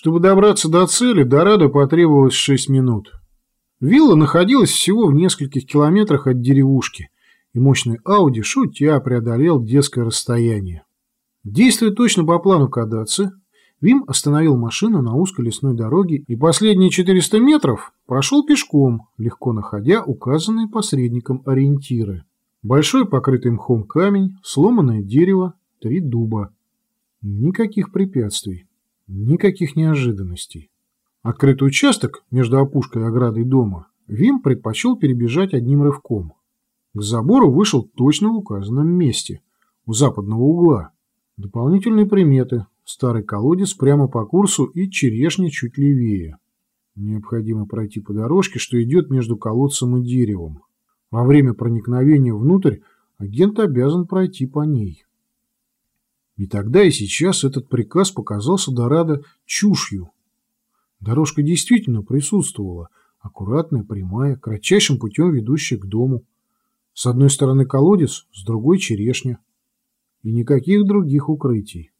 Чтобы добраться до цели, Дорадо потребовалось шесть минут. Вилла находилась всего в нескольких километрах от деревушки, и мощный Ауди, шутя, преодолел детское расстояние. Действуя точно по плану Кадаци, Вим остановил машину на узкой лесной дороге и последние 400 метров прошел пешком, легко находя указанные посредником ориентиры. Большой покрытый мхом камень, сломанное дерево, три дуба. Никаких препятствий, никаких неожиданностей. Открытый участок между опушкой и оградой дома Вим предпочел перебежать одним рывком. К забору вышел точно в указанном месте, у западного угла. Дополнительные приметы. Старый колодец прямо по курсу и черешня чуть левее. Необходимо пройти по дорожке, что идет между колодцем и деревом. Во время проникновения внутрь агент обязан пройти по ней. И тогда и сейчас этот приказ показался Дорадо чушью. Дорожка действительно присутствовала, аккуратная, прямая, кратчайшим путем ведущая к дому. С одной стороны колодец, с другой черешня. И никаких других укрытий.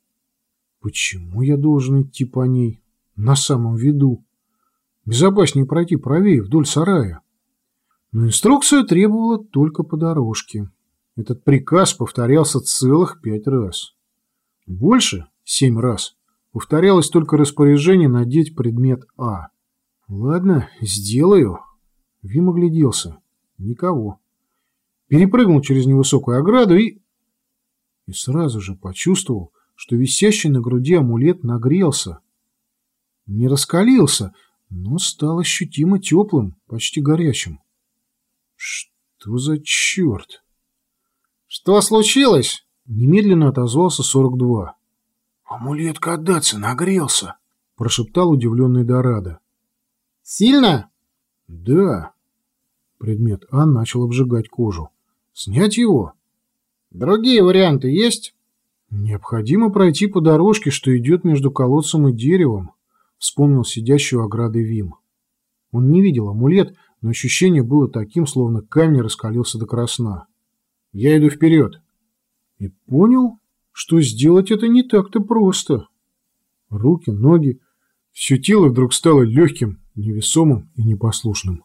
Почему я должен идти по ней? На самом виду. Безопаснее пройти правее, вдоль сарая. Но инструкция требовала только по дорожке. Этот приказ повторялся целых пять раз. Больше, семь раз, повторялось только распоряжение надеть предмет А. Ладно, сделаю. Вим огляделся. Никого перепрыгнул через невысокую ограду и... И сразу же почувствовал, что висящий на груди амулет нагрелся. Не раскалился, но стал ощутимо теплым, почти горячим. Что за черт? Что случилось? Немедленно отозвался 42. Амулет Каддаца нагрелся, прошептал удивленный Дорадо. Сильно? Да. Предмет А начал обжигать кожу. Снять его? Другие варианты есть? Необходимо пройти по дорожке, что идет между колодцем и деревом, вспомнил сидящую ограды Вим. Он не видел амулет, но ощущение было таким, словно камень раскалился до красна. Я иду вперед. И понял, что сделать это не так-то просто. Руки, ноги, все тело вдруг стало легким, невесомым и непослушным.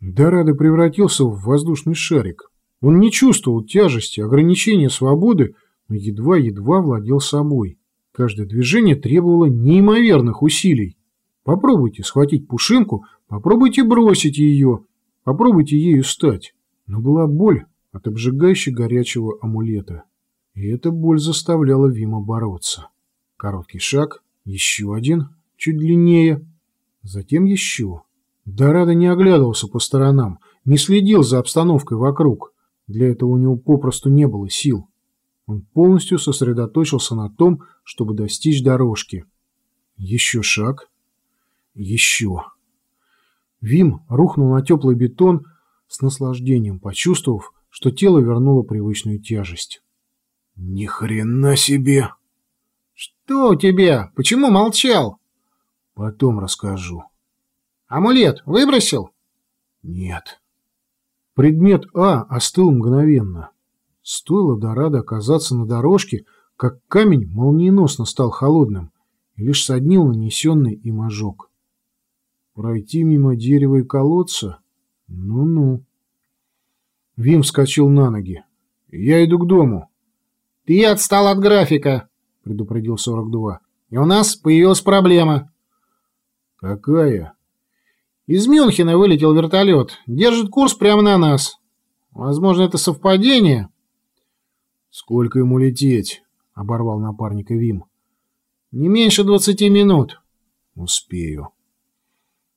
Дорадо превратился в воздушный шарик. Он не чувствовал тяжести, ограничения свободы, но едва-едва владел собой. Каждое движение требовало неимоверных усилий. Попробуйте схватить пушинку, попробуйте бросить ее, попробуйте ею стать. Но была боль от обжигающе горячего амулета. И эта боль заставляла Вима бороться. Короткий шаг, еще один, чуть длиннее, затем еще. Дорадо не оглядывался по сторонам, не следил за обстановкой вокруг. Для этого у него попросту не было сил. Он полностью сосредоточился на том, чтобы достичь дорожки. Еще шаг. Еще. Вим рухнул на теплый бетон с наслаждением, почувствовав, что тело вернуло привычную тяжесть. Ни хрена себе! Что у тебя? Почему молчал? Потом расскажу. Амулет выбросил? Нет. Предмет А остыл мгновенно. Стоило Дорадо оказаться на дорожке, как камень молниеносно стал холодным и лишь соднил нанесенный им ожог. Пройти мимо дерева и колодца? Ну-ну. Вим вскочил на ноги. «Я иду к дому». «Ты отстал от графика», — предупредил 42. «И у нас появилась проблема». «Какая?» Из Мюнхена вылетел вертолет. Держит курс прямо на нас. Возможно, это совпадение. Сколько ему лететь? Оборвал напарника Вим. Не меньше двадцати минут. Успею.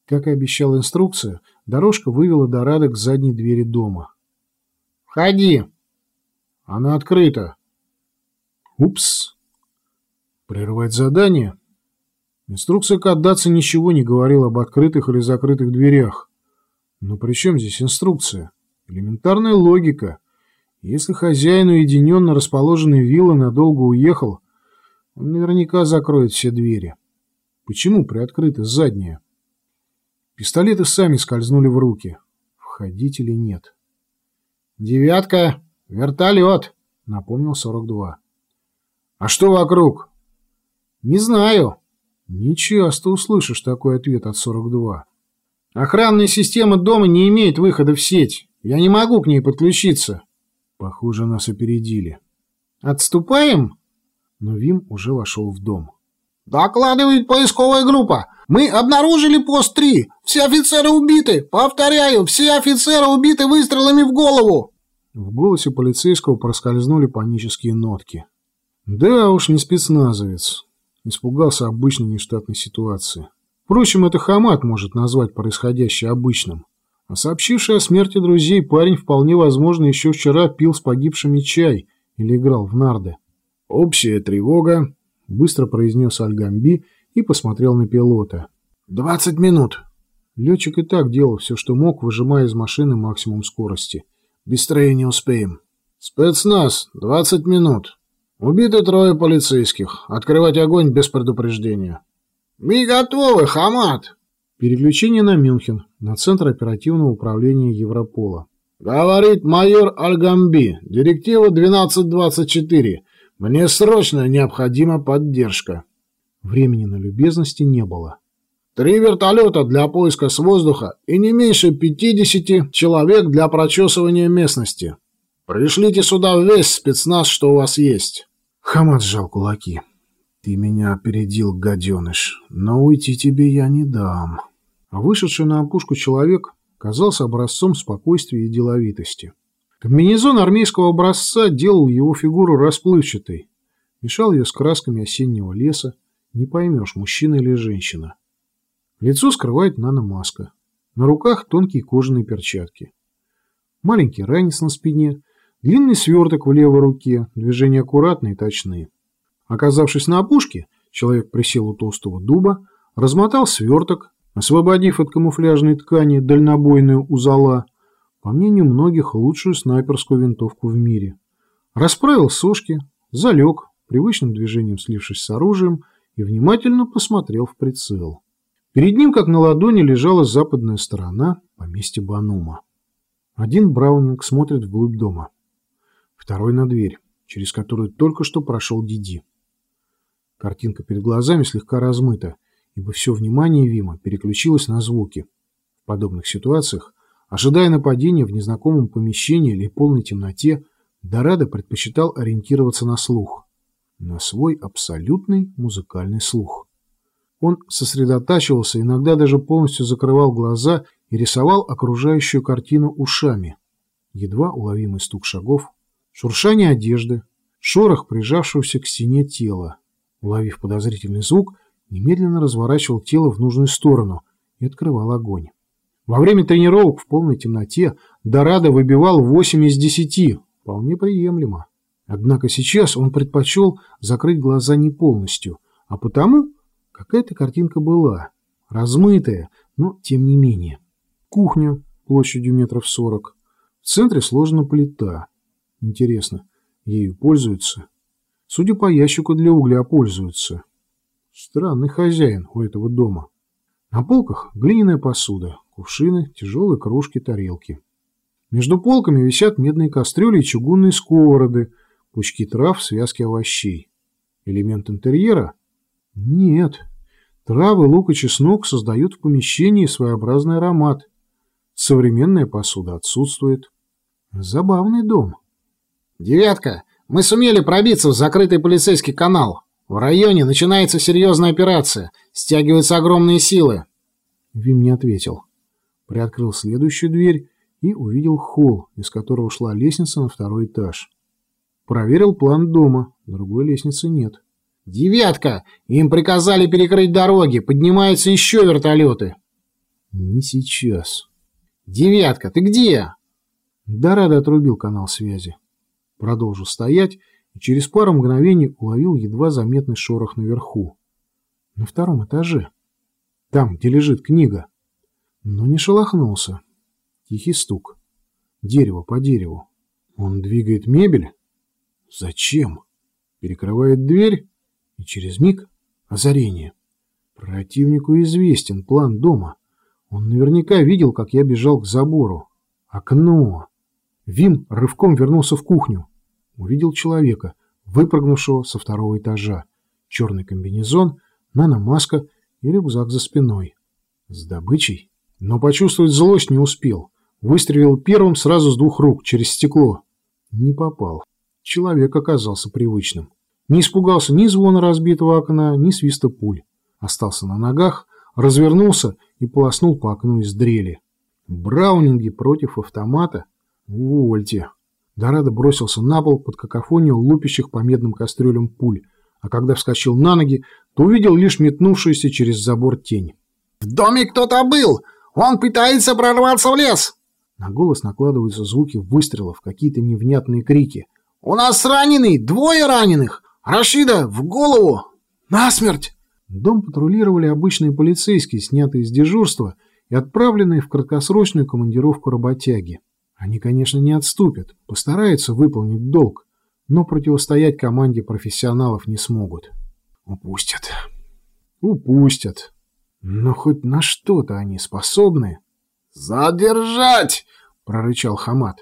Как и обещала инструкция, дорожка вывела Дорадо к задней двери дома. «Входи!» «Она открыта!» «Упс!» «Прервать задание?» Инструкция к отдаться ничего не говорила об открытых или закрытых дверях. Но при чем здесь инструкция? Элементарная логика. Если хозяин уединенно расположенной виллы надолго уехал, он наверняка закроет все двери. Почему приоткрыты задние? Пистолеты сами скользнули в руки. Входить или нет? «Девятка! Вертолет!» — напомнил 42. «А что вокруг?» «Не знаю. Не часто услышишь такой ответ от 42. Охранная система дома не имеет выхода в сеть. Я не могу к ней подключиться. Похоже, нас опередили. Отступаем? Но Вим уже вошел в дом. Докладывает поисковая группа. Мы обнаружили пост 3. Все офицеры убиты. Повторяю, все офицеры убиты выстрелами в голову. В голосе полицейского проскользнули панические нотки. Да уж, не спецназовец. Испугался обычной нештатной ситуации. Впрочем, это Хамат может назвать происходящее обычным. А сообщивший о смерти друзей парень вполне возможно еще вчера пил с погибшими чай или играл в нарды. «Общая тревога», — быстро произнес Альгамби и посмотрел на пилота. «Двадцать минут». Летчик и так делал все, что мог, выжимая из машины максимум скорости. Быстрее не успеем. Спецназ, 20 минут. Убиты трое полицейских. Открывать огонь без предупреждения. Мы готовы, Хамат. Переключение на Мюнхен, на Центр оперативного управления Европола. Говорит майор Альгамби. Директива 1224. Мне срочно необходима поддержка. Времени на любезности не было. Три вертолета для поиска с воздуха и не меньше 50 человек для прочесывания местности. Пришлите сюда весь спецназ, что у вас есть. Хамад сжал кулаки. Ты меня опередил, гаденыш, но уйти тебе я не дам. А вышедший на опушку человек казался образцом спокойствия и деловитости. Комбинезон армейского образца делал его фигуру расплывчатой. Мешал ее с красками осеннего леса, не поймешь, мужчина или женщина. Лицо скрывает наномаска. На руках тонкие кожаные перчатки. Маленький ранец на спине, длинный сверток в левой руке, движения аккуратные и точные. Оказавшись на опушке, человек присел у толстого дуба, размотал сверток, освободив от камуфляжной ткани дальнобойную узола, по мнению многих, лучшую снайперскую винтовку в мире. Расправил сошки, залег, привычным движением слившись с оружием, и внимательно посмотрел в прицел. Перед ним, как на ладони, лежала западная сторона поместья Банума. Один Браунинг смотрит вглубь дома. Второй на дверь, через которую только что прошел Диди. Картинка перед глазами слегка размыта, ибо все внимание Вима переключилось на звуки. В подобных ситуациях, ожидая нападения в незнакомом помещении или полной темноте, Дорадо предпочитал ориентироваться на слух. На свой абсолютный музыкальный слух. Он сосредотачивался, иногда даже полностью закрывал глаза и рисовал окружающую картину ушами. Едва уловимый стук шагов, шуршание одежды, шорох прижавшегося к стене тела. Уловив подозрительный звук, немедленно разворачивал тело в нужную сторону и открывал огонь. Во время тренировок в полной темноте Дорадо выбивал 8 из 10, вполне приемлемо. Однако сейчас он предпочел закрыть глаза не полностью, а потому Какая-то картинка была, размытая, но тем не менее. Кухня площадью метров сорок. В центре сложена плита. Интересно, ею пользуются? Судя по ящику для угля, пользуются. Странный хозяин у этого дома. На полках глиняная посуда, кувшины, тяжелые кружки, тарелки. Между полками висят медные кастрюли и чугунные сковороды, пучки трав, связки овощей. Элемент интерьера нет. Травы, лук и чеснок создают в помещении своеобразный аромат. Современная посуда отсутствует. Забавный дом. «Девятка, мы сумели пробиться в закрытый полицейский канал. В районе начинается серьезная операция. Стягиваются огромные силы». Вим не ответил. Приоткрыл следующую дверь и увидел холл, из которого шла лестница на второй этаж. Проверил план дома. Другой лестницы нет. «Девятка! Им приказали перекрыть дороги. Поднимаются еще вертолеты». «Не сейчас». «Девятка, ты где?» Дорадо отрубил канал связи. Продолжил стоять и через пару мгновений уловил едва заметный шорох наверху. На втором этаже. Там, где лежит книга. Но не шелохнулся. Тихий стук. Дерево по дереву. Он двигает мебель? Зачем? Перекрывает дверь? И через миг озарение. Противнику известен план дома. Он наверняка видел, как я бежал к забору. Окно. Вим рывком вернулся в кухню. Увидел человека, выпрыгнувшего со второго этажа. Черный комбинезон, наномаска и рюкзак за спиной. С добычей? Но почувствовать злость не успел. Выстрелил первым сразу с двух рук, через стекло. Не попал. Человек оказался привычным. Не испугался ни звона разбитого окна, ни свиста пуль. Остался на ногах, развернулся и полоснул по окну из дрели. Браунинги против автомата? Увольте. Дорадо бросился на пол под какофонию лупящих по медным кастрюлям пуль, а когда вскочил на ноги, то увидел лишь метнувшуюся через забор тень. «В доме кто-то был! Он пытается прорваться в лес!» На голос накладываются звуки выстрелов, какие-то невнятные крики. «У нас раненый! Двое раненых! Рашида, в голову! Насмерть!» Дом патрулировали обычные полицейские, снятые из дежурства и отправленные в краткосрочную командировку работяги. Они, конечно, не отступят, постараются выполнить долг, но противостоять команде профессионалов не смогут. Упустят. Упустят. Но хоть на что-то они способны. «Задержать!» — прорычал Хамат.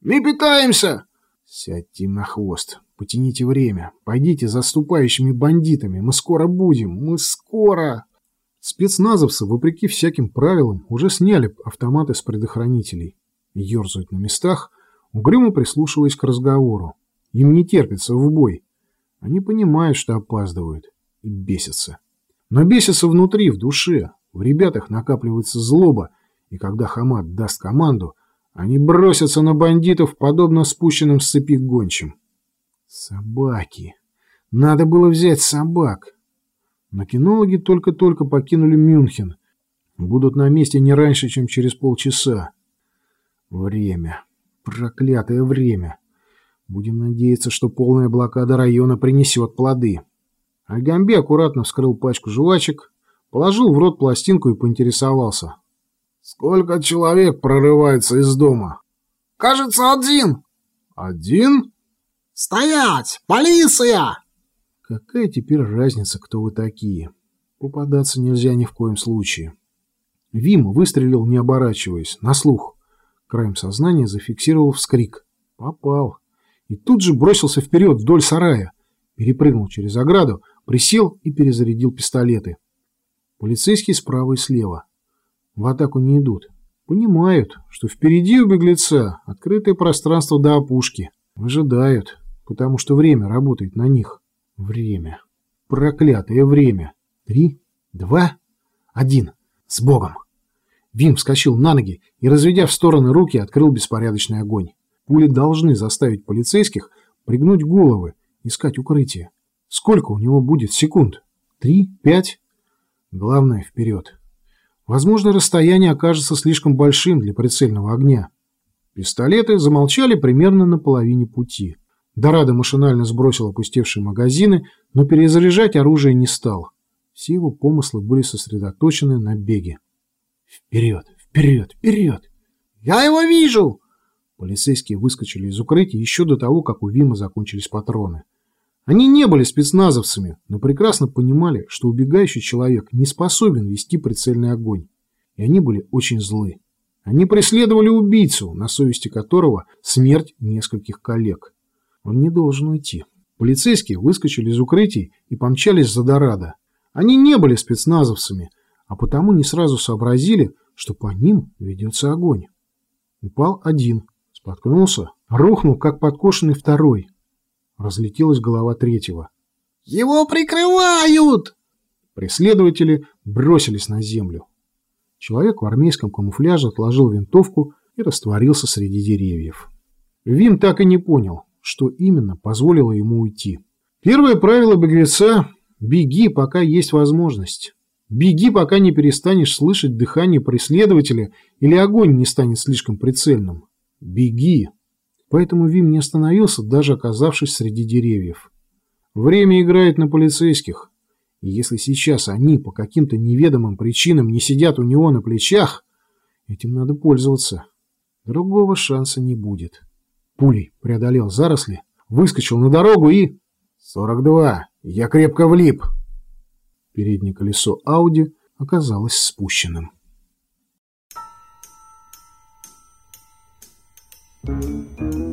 «Мы питаемся!» «Сядьте на хвост, потяните время, пойдите за ступающими бандитами, мы скоро будем, мы скоро!» Спецназовцы, вопреки всяким правилам, уже сняли автоматы с предохранителей. Ёрзают на местах, угрюмо прислушиваясь к разговору. Им не терпится в бой. Они понимают, что опаздывают, и бесятся. Но бесятся внутри, в душе. В ребятах накапливается злоба, и когда Хамад даст команду, они бросятся на бандитов, подобно спущенным с цепи гончим. Собаки. Надо было взять собак. Но кинологи только-только покинули Мюнхен. Будут на месте не раньше, чем через полчаса. Время. Проклятое время. Будем надеяться, что полная блокада района принесет плоды. Альгамби аккуратно вскрыл пачку жвачек, положил в рот пластинку и поинтересовался. «Сколько человек прорывается из дома?» «Кажется, один». «Один?» «Стоять! Полиция!» Какая теперь разница, кто вы такие? Попадаться нельзя ни в коем случае. Вим выстрелил, не оборачиваясь, на слух. Краем сознания зафиксировал вскрик. Попал. И тут же бросился вперед вдоль сарая. Перепрыгнул через ограду, присел и перезарядил пистолеты. Полицейские справа и слева в атаку не идут. Понимают, что впереди у беглеца открытое пространство до опушки. Выжидают, потому что время работает на них. Время. Проклятое время. Три, два, один. С Богом. Вим вскочил на ноги и, разведя в стороны руки, открыл беспорядочный огонь. Пули должны заставить полицейских пригнуть головы, искать укрытие. Сколько у него будет секунд? Три? Пять? Главное, вперед. Возможно, расстояние окажется слишком большим для прицельного огня. Пистолеты замолчали примерно на половине пути. Дорадо машинально сбросил опустевшие магазины, но перезаряжать оружие не стал. Все его помыслы были сосредоточены на беге. Вперед, вперед, вперед! Я его вижу! Полицейские выскочили из укрытия еще до того, как у Вима закончились патроны. Они не были спецназовцами, но прекрасно понимали, что убегающий человек не способен вести прицельный огонь. И они были очень злы. Они преследовали убийцу, на совести которого смерть нескольких коллег. Он не должен уйти. Полицейские выскочили из укрытий и помчались за Дорадо. Они не были спецназовцами, а потому не сразу сообразили, что по ним ведется огонь. Упал один, споткнулся, рухнул, как подкошенный второй, Разлетелась голова третьего. «Его прикрывают!» Преследователи бросились на землю. Человек в армейском камуфляже отложил винтовку и растворился среди деревьев. Вим так и не понял, что именно позволило ему уйти. Первое правило беглеца – беги, пока есть возможность. Беги, пока не перестанешь слышать дыхание преследователя или огонь не станет слишком прицельным. Беги. Поэтому Вим не остановился, даже оказавшись среди деревьев. Время играет на полицейских. И если сейчас они по каким-то неведомым причинам не сидят у него на плечах, этим надо пользоваться. Другого шанса не будет. Пулей преодолел заросли, выскочил на дорогу и... «Сорок два! Я крепко влип!» Переднее колесо Ауди оказалось спущенным. Thank you.